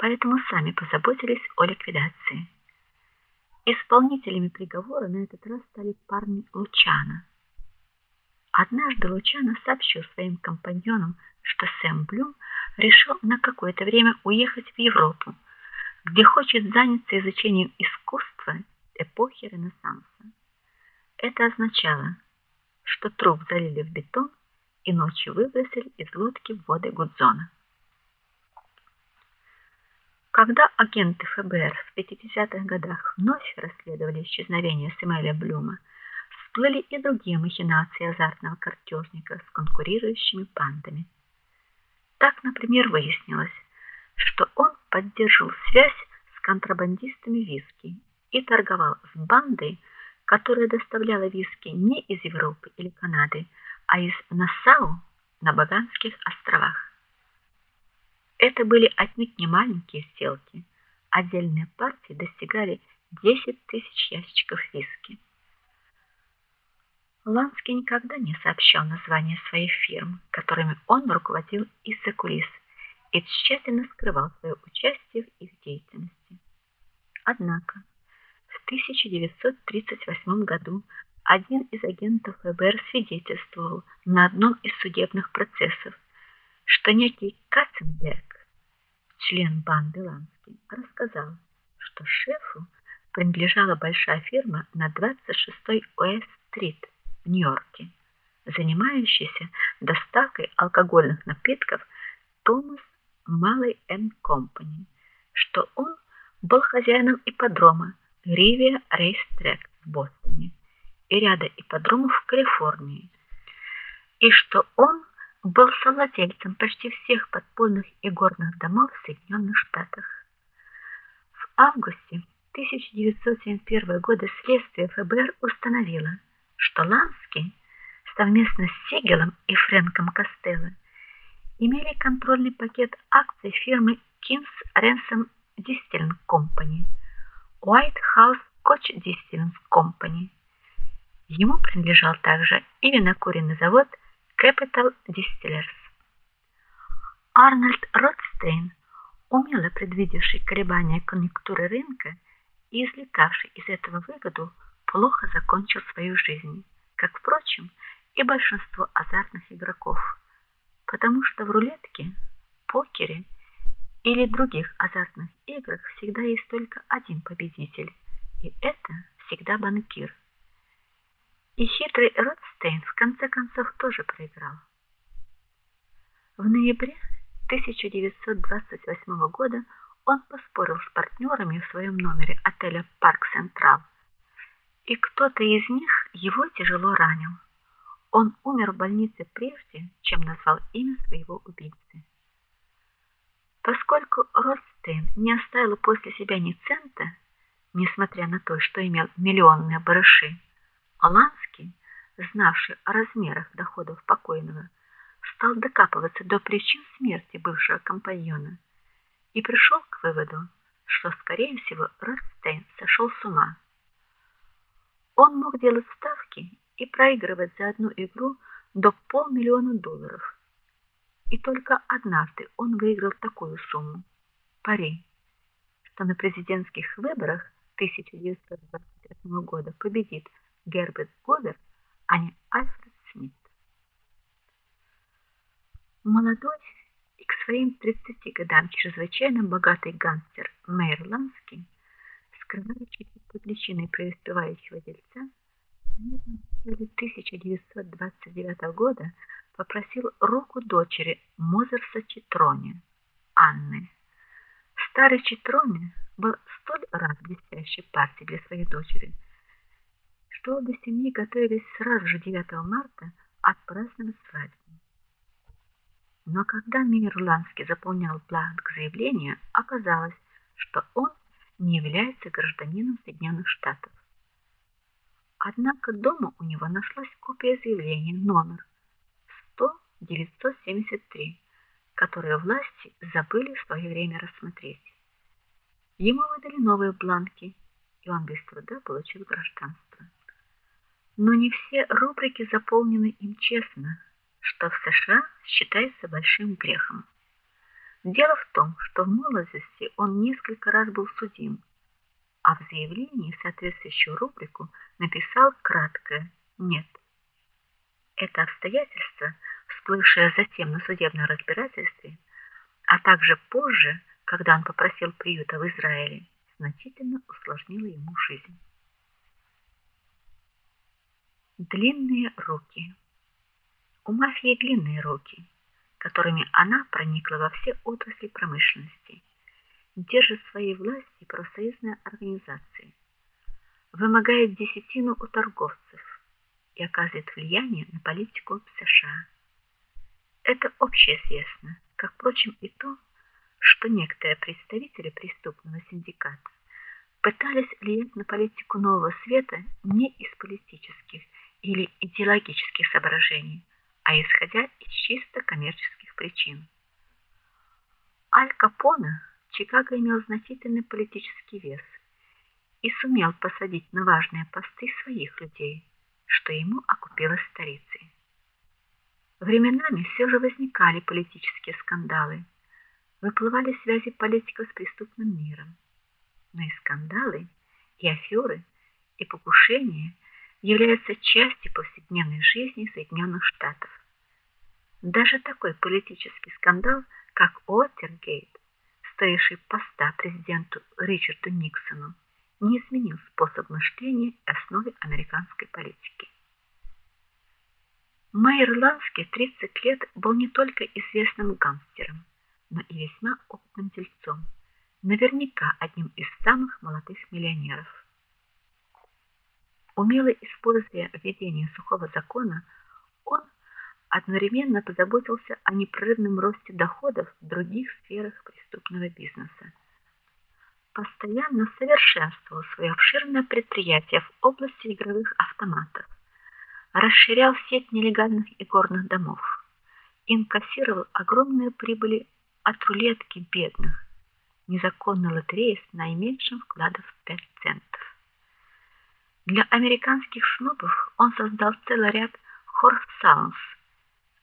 поэтому сами позаботились о ликвидации. Исполнителями приговора на этот раз стали парни Лучана. Однажды Лучано сообщил своим компаньонам, что Сэм Блюм решил на какое-то время уехать в Европу, где хочет заняться изучением искусства эпохи Ренессанса. Это означало, что труп залили в бетон и ночью выбросили из лодки в воды Гудзона. Когда агенты ФБР в 50-х годах вновь расследовали исчезновение Сэмюэля Блюма, всплыли и другие махинации азартного картежника с конкурирующими бандами. Так, например, выяснилось, что он поддерживал связь с контрабандистами виски и торговал с бандой, которая доставляла виски не из Европы или Канады, а из Нассау на Баганских островах. Это были отнюдь не маленькие сделки. Отдельные партии достигали 10 тысяч ящиков виски. Ланский никогда не сообщал названия своих фирм, которыми он руководил из-за кулис, и тщательно скрывал свое участие в их деятельности. Однако в 1938 году один из агентов ФБР свидетельствовал на одном из судебных процессов, что некий Катценберг, член банды Лански, рассказал, что шефу принадлежала большая фирма на 26-й Уэст-стрит в Нью-Йорке, занимающаяся доставкой алкогольных напитков Томас Малый энд Компани, что он был хозяином ипподрома Ривия Рейстрек в Бостоне и ряда ипподромов в Калифорнии, и что он был совладельцем почти всех подпольных игорных домов в Соединенных Штатах. В августе 1971 года следствие ФБР установило, что Ланский совместно с Сигелом и Фрэнком Костелло имели контрольный пакет акций фирмы Kings Ransom Distilling Company, White House Scotch Distilling Company. Ему принадлежал также и винокуренный завод Capital Distillers. Арнольд Ротстейн, умело предвидевший колебания конъюнктуры рынка и извлекавший из этого выгоду, плохо закончил свою жизнь, как впрочем и большинство азартных игроков, потому что в рулетке, покере или других азартных играх всегда есть только один победитель, и это всегда банкир. И хитрый Ротстейн в конце концов тоже проиграл. В ноябре 1928 года он поспорил с партнерами в своем номере отеля Парк Централ и кто-то из них его тяжело ранил. Он умер в больнице прежде, чем назвал имя своего убийцы. Поскольку Ростейн не оставил после себя ни цента, несмотря на то, что имел миллионные барыши, Аланский, знавший о размерах доходов покойного, стал докапываться до причин смерти бывшего компаньона и пришел к выводу, что скорее всего Ростейн сошел с ума. Он мог делать ставки и проигрывать за одну игру до полмиллиона долларов. И только однажды он выиграл такую сумму. Пари, что на президентских выборах 1928 года победит Герберт Говер, а не Альфред Смит. Молодой и к своим 30 годам чрезвычайно богатый гангстер Мэйр Ланский скрывающийся под личиной преуспевающего дельца, в начале 1929 года попросил руку дочери Мозерса Читрони, Анны. Старый Читрони был столь рад блестящей партии для своей дочери, что обе семьи готовились сразу же 9 марта отпраздновать свадьбу. Но когда Мирландский заполнял бланк заявления, оказалось, что он не является гражданином Соединенных Штатов. Однако дома у него нашлась копия заявления номер 100-973, которое власти забыли в свое время рассмотреть. Ему выдали новые бланки, и он без труда получил гражданство. Но не все рубрики заполнены им честно, что в США считается большим грехом. Дело в том, что в молодости он несколько раз был судим, а в заявлении соответствующую рубрику написал краткое «нет». Это обстоятельство, всплывшее затем на судебном разбирательстве, а также позже, когда он попросил приюта в Израиле, значительно усложнило ему жизнь. Длинные руки. У мафии длинные руки, которыми она проникла во все отрасли промышленности, держит своей власти профсоюзные организации, вымогает десятину у торговцев и оказывает влияние на политику США. Это общеизвестно, как впрочем и то, что некоторые представители преступного синдиката пытались влиять на политику нового света не из политических или идеологических соображений, а исходя из чисто коммерческих причин. Аль Капоне Чикаго имел значительный политический вес и сумел посадить на важные посты своих людей, что ему окупило столицей. Временами все же возникали политические скандалы, выплывали связи политиков с преступным миром. Но и скандалы, и аферы, и покушения являются частью повседневной жизни Соединенных Штатов. Даже такой политический скандал, как Уотергейт, стоивший поста президенту Ричарду Никсону, не изменил способ мышления и основы американской политики. Майер Ланский 30 лет был не только известным гангстером, но и весьма опытным дельцом, наверняка одним из самых молодых миллионеров. Умело используя введение сухого закона, он одновременно позаботился о непрерывном росте доходов в других сферах преступного бизнеса. Постоянно совершенствовал свое обширное предприятие в области игровых автоматов, расширял сеть нелегальных игорных домов, инкассировал огромные прибыли от рулетки бедных, незаконной лотереи с наименьшим вкладом в 5 центов. Для американских шнобов он создал целый ряд хорс-саунс,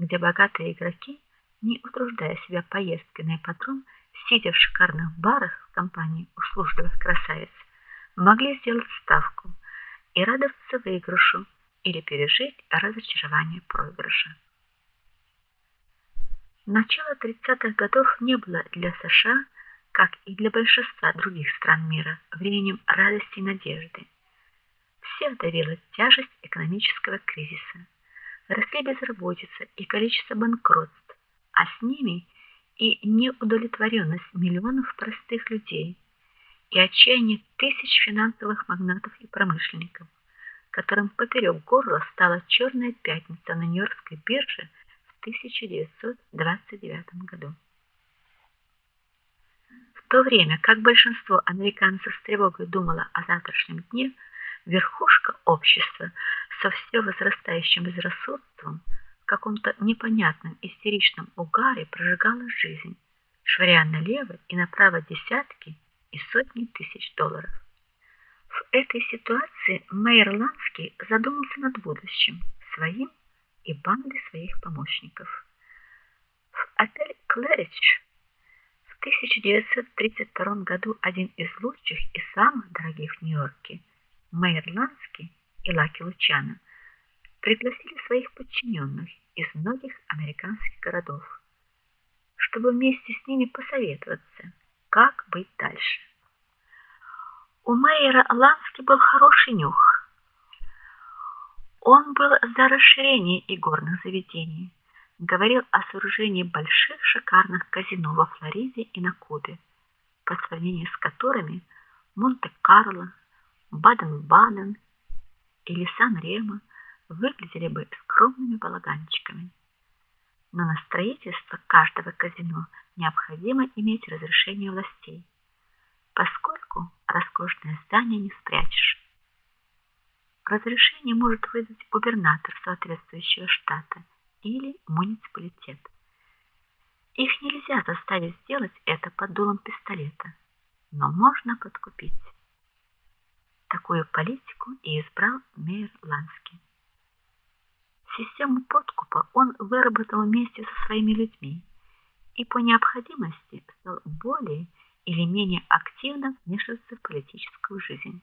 где богатые игроки, не утруждая себя поездкой на ипподром, сидя в шикарных барах в компании услужливых красавиц, могли сделать ставку и радоваться выигрышу или пережить разочарование проигрыша. Начало 30-х годов не было для США, как и для большинства других стран мира, временем радости и надежды. Всех давила тяжесть экономического кризиса. Росли безработица и количество банкротств, а с ними и неудовлетворенность миллионов простых людей, и отчаяние тысяч финансовых магнатов и промышленников, которым поперек горла стала черная пятница на Нью-Йоркской бирже 1929 году. В то время, как большинство американцев с тревогой думало о завтрашнем дне, верхушка общества со все возрастающим безрассудством в каком-то непонятном истеричном угаре прожигала жизнь, швыряя налево и направо десятки и сотни тысяч долларов. В этой ситуации Мэйр Ланский задумался над будущим своим и банды своих помощников. В отель Клэридж в 1932 году один из лучших и самых дорогих в Нью-Йорке, Мэйр и Лаки Лучано, пригласили своих подчиненных из многих американских городов, чтобы вместе с ними посоветоваться, как быть дальше. У Мэйра Лански был хороший нюх он был за расширение игорных заведений, говорил о сооружении больших шикарных казино во Флориде и на Кубе, по сравнению с которыми Монте-Карло, Баден-Баден или Сан-Ремо выглядели бы скромными балаганчиками. Но на строительство каждого казино необходимо иметь разрешение властей, поскольку роскошное здание не спрячешь. Разрешение может выдать губернатор соответствующего штата или муниципалитет. Их нельзя заставить сделать это под дулом пистолета, но можно подкупить. Такую политику и избрал мэр Ланский. Систему подкупа он выработал вместе со своими людьми и по необходимости стал более или менее активно вмешиваться в политическую жизнь.